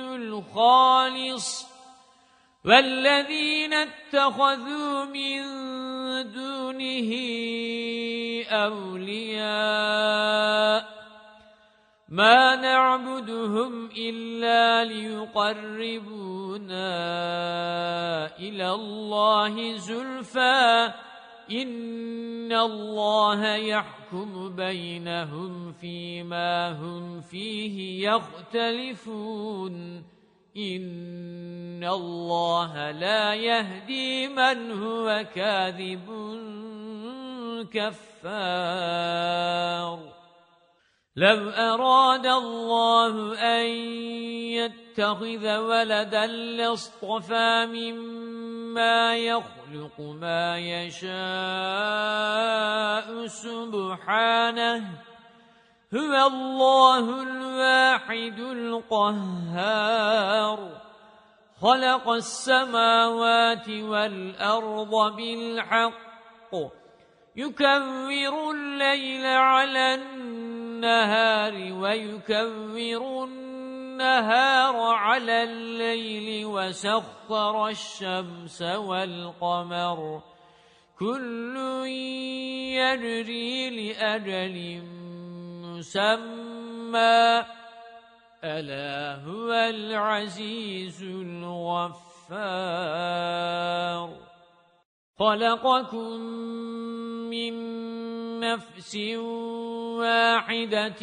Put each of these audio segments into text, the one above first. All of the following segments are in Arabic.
الْخَالِصُ وَالَّذِينَ اتَّخَذُوا مِن دُونِهِ أَوْلِيَاءَ مَا نَعْبُدُهُمْ إِلَّا لِيُقَرِّبُونَا إِلَى اللَّهِ زُلْفَى إِنَّ اللَّهَ يَحْكُمُ بَيْنَهُمْ فِيمَا هُمْ فِيهِ يَخْتَلِفُونَ إِنَّ اللَّهَ لَا يَهْدِي مَنْ هُوَ كَاذِبٌ كَفَّارٌ. لو أراد الله أن يتخذ ولدا لاصطفى مما يخلق ما يشاء سبحانه هو الله الواحد القهار. خلق السماوات والأرض بالحق يكور الليل على النهار ويكور النهار على الليل وسخر الشمس والقمر. كل يجري لأجل مسمى. ألا هو العزيز الغفار. خلقكم من نفس واحدة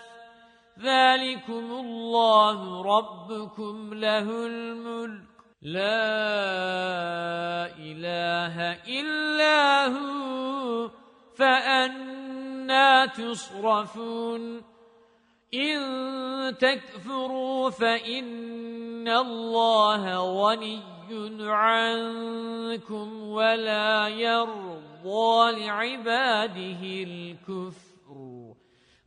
ذَلِكُمُ اللَّهُ رَبُّكُمْ لَهُ الْمُلْكُ. لَا إِلَٰهَ إِلَّا هُوَ فَأَنَّى تُصْرَفُونَ. إِن تَكْفُرُوا فَإِنَّ اللَّهَ غَنِيٌّ عنكم ولا يرضى لعباده الكفر.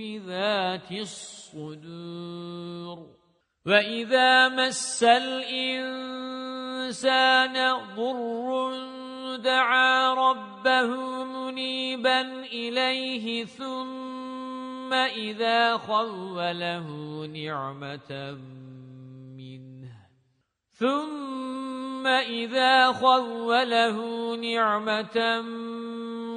بِذَاتِ الصُّدُورِ. وَإِذَا مَسَّ الْإِنسَانَ ضُرٌّ دعا ربه منيبا إليه ثم إذا خوله نعمة منه ثم إذا خوله نعمة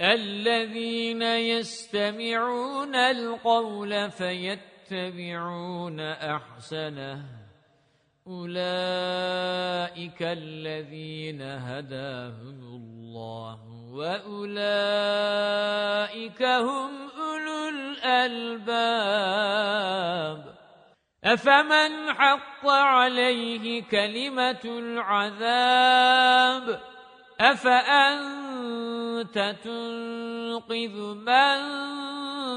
الذين يستمعون القول فيتبعون أحسنه. أُولَئِكَ الَّذِينَ هَدَاهُمُ اللَّهُ وَأُولَئِكَ هُمْ أُولُو الْأَلْبَابِ. أَفَمَنْ حَقَّ عَلَيْهِ كَلِمَةُ الْعَذَابِ؟ أَفَأَنْتَ تُنْقِذُ مَنْ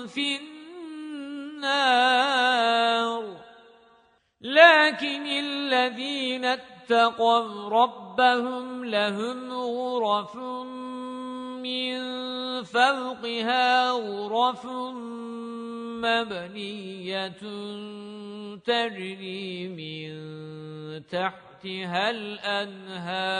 فِي النَّارِ؟ لكن الذين اتقوا ربهم لهم غرف من فوقها غرف مبنية تجري من تحتها الأنهار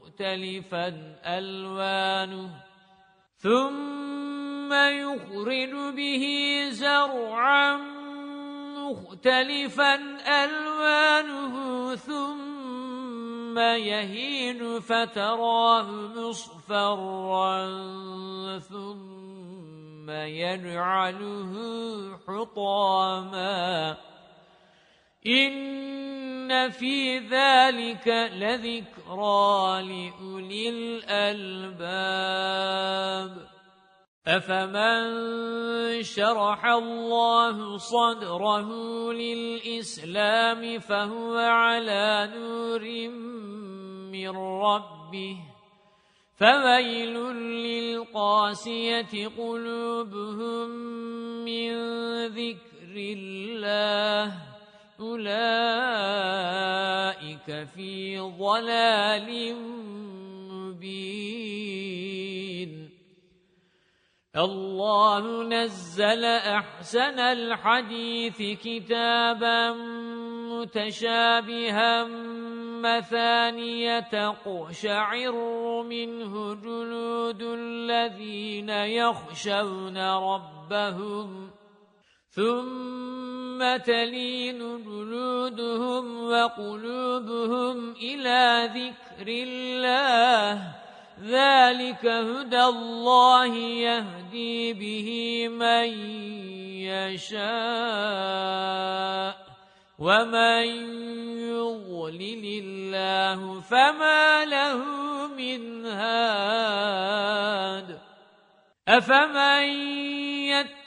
مُخْتَلِفًا أَلْوَانُهُ. ثُمَّ يُخْرِجُ بِهِ زَرْعًا مختلفا ألوانه. ثم يهين فتراه مصفرا. ثم يجعله حطاما. إن في ذلك لذكرى لأولي الألباب أَفَمَن شَرَحَ اللَّهُ صَدْرَهُ لِلْإِسْلَامِ فَهُوَ عَلَى نُورٍ مِّن رَّبِّهِ فَوَيْلٌ لِّلْقَاسِيَةِ قُلُوبُهُم مِّن ذِكْرِ اللَّهِ أُولَئِكَ فِي ضَلَالٍ مُّبِينٍ الله نزل أحسن الحديث كتابا متشابها مثانية قشعر منه جلود الذين يخشون ربهم ثُمَّ تَلِينُ جُلُودُهُمْ وَقُلُوبُهُمْ إِلَى ذِكْرِ اللَّهِ ذَلِكَ هُدَى اللَّهِ يَهْدِي بِهِ مَن يَشَاءُ وَمَن يُضْلِلِ اللَّهُ فَمَا لَهُ مِنْ هَادٍ أَفَمَن يَتَّقِي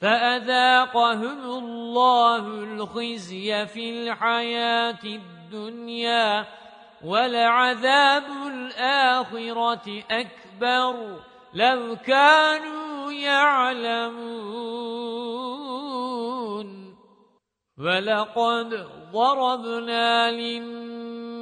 فَأَذَاقَهُمُ اللَّهُ الْخِزْيَ فِي الْحَيَاةِ الدُّنْيَا وَلَعَذَابُ الْآخِرَةِ أَكْبَرُ لَوْ كَانُوا يَعْلَمُونَ. وَلَقَدْ ضَرَبْنَا لِلنَّاسِ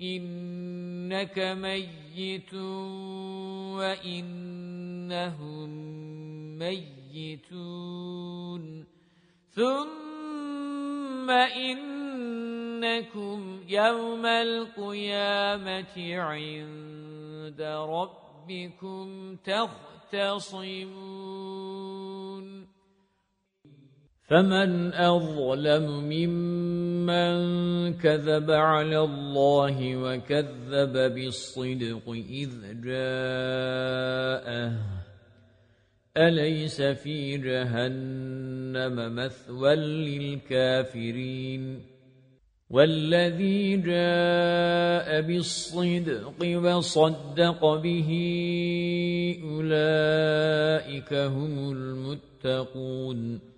إنك ميت وإنهم ميتون ثم إنكم يوم القيامة عند ربكم تخطئون يختصمون فمن أظلم ممن كذب على الله وكذب بالصدق إذ جاءه. أليس في جهنم مثوى للكافرين؟ وَالَّذِي جَاءَ بِالصِّدْقِ وَصَدَّقَ بِهِ أُولَئِكَ هُمُ الْمُتَّقُونَ.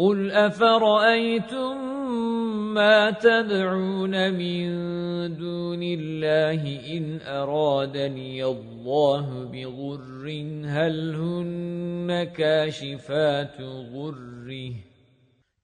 قُلْ أَفَرَأَيْتُم مَّا تَدْعُونَ مِن دُونِ اللَّهِ إِنْ أَرَادَنِيَ اللَّهُ بِضُرٍّ هَلْ هُنَّ كَاشِفَاتُ ضُرِّهِ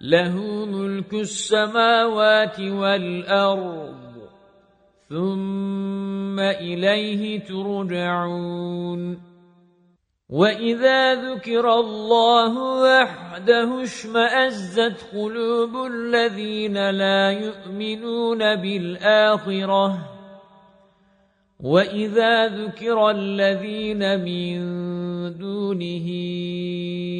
له ملك السماوات والأرض. ثم إليه ترجعون. وَإِذَا ذُكِرَ اللَّهُ وَحْدَهُ اشْمَأَزَّتْ قُلُوبُ الَّذِينَ لَا يُؤْمِنُونَ بِالْآخِرَةِ. وَإِذَا ذُكِرَ الَّذِينَ مِن دُونِهِ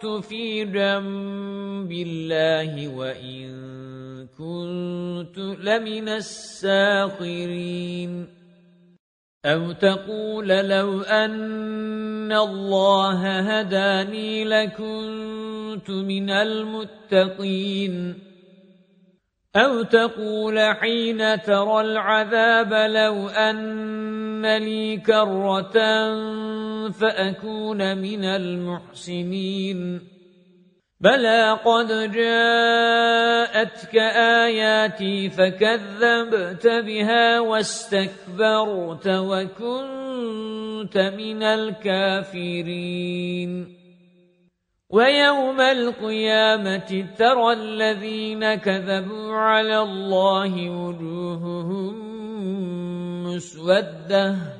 وَقَعْتُ فِي جَنبِ اللَّهِ وَإِن كُنتُ لَمِنَ السَّاخِرِينَ أَوْ تَقُولَ لَوْ أَنَّ اللَّهَ هَدَانِي لَكُنتُ مِنَ الْمُتَّقِينَ أَوْ تَقُولَ حِينَ تَرَى الْعَذَابَ لَوْ أَنَّ لِي كَرَّةً فَأَكُونَ مِنَ الْمُحْسِنِينَ. بَلَى قَدْ جَاءَتْكَ آيَاتِي فَكَذَّبْتَ بِهَا وَاسْتَكْبَرْتَ وَكُنْتَ مِنَ الْكَافِرِينَ. وَيَوْمَ الْقِيَامَةِ تَرَى الَّذِينَ كَذَبُوا عَلَى اللَّهِ وُجُوهُهُمْ مُسْوَدَّةٌ.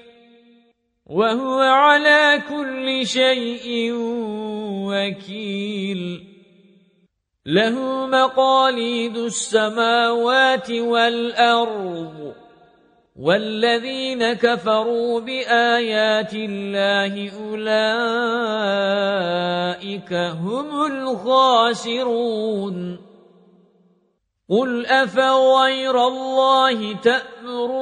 وَهُوَ عَلَى كُلِّ شَيْءٍ وَكِيلٌ. لَهُ مَقَالِيدُ السَّمَاوَاتِ وَالْأَرْضِ وَالَّذِينَ كَفَرُوا بِآيَاتِ اللَّهِ أُولَئِكَ هُمُ الْخَاسِرُونَ. قُلْ أَفَغَيْرَ اللَّهِ تَأْمُرُونِّي؟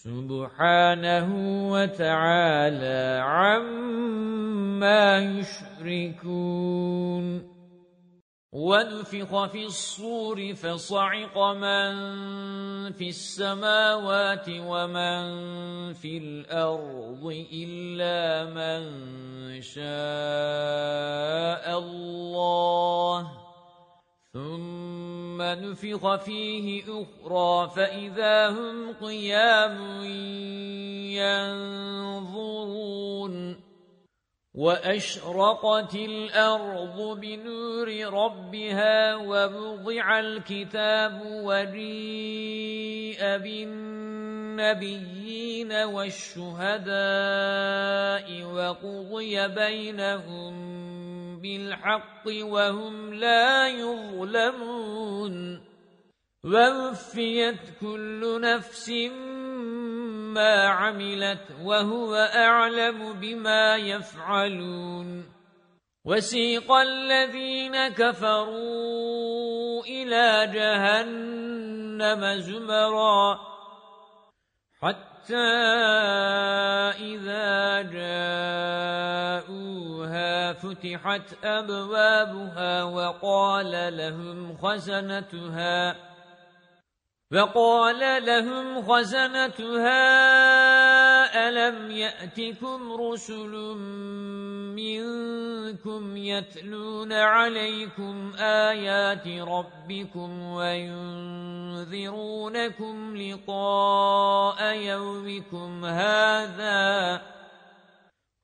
سُبْحَانَهُ وَتَعَالَى عَمَّا يُشْرِكُونَ. وَنُفِخَ فِي الصُّورِ فَصَعِقَ مَن فِي السَّمَاوَاتِ وَمَن فِي الْأَرْضِ إِلَّا مَن شَاءَ اللَّهُ. ثُمَّ نُفِخَ فِيهِ أُخْرَى فَإِذَا هُمْ قِيَامٌ يَنظُرُونَ وَأَشْرَقَتِ الْأَرْضُ بِنُورِ رَبِّهَا وَوُضِعَ الْكِتَابُ وَجِيءَ بِالنَّبِيِّينَ وَالشُّهَدَاءِ وَقُضِيَ بَيْنَهُم بِالْحَقِّ وَهُمْ لَا يُظْلَمُونَ وَوُفِّيَتْ كُلُّ نَفْسٍ مَا عَمِلَتْ وَهُوَ أَعْلَمُ بِمَا يَفْعَلُونَ وَسِيقَ الَّذِينَ كَفَرُوا إِلَى جَهَنَّمَ زُمَرًا حَتَّى إِذَا فُتِحَتْ أَبْوَابُهَا وَقَالَ لَهُمْ خَزَنَتُهَا فَقَالَ لَهُمْ خَزَنَتُهَا أَلَمْ يَأْتِكُمْ رُسُلٌ مِنْكُمْ يَتْلُونَ عَلَيْكُمْ آيَاتِ رَبِّكُمْ وَيُنذِرُونَكُمْ لِقَاءَ يَوْمِكُمْ هَذَا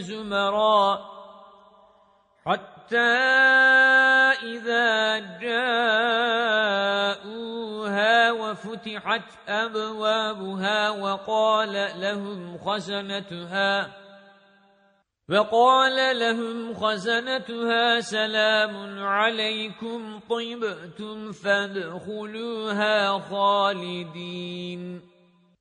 زُمَرًا. حَتَّى إِذَا جَاءُوهَا وَفُتِحَتْ أَبْوَابُهَا وَقَالَ لَهُمْ خَزَنَتُهَا وَقَالَ لَهُمْ خَزَنَتُهَا سَلَامٌ عَلَيْكُمْ طِبْتُمْ فَادْخُلُوهَا خَالِدِينَ.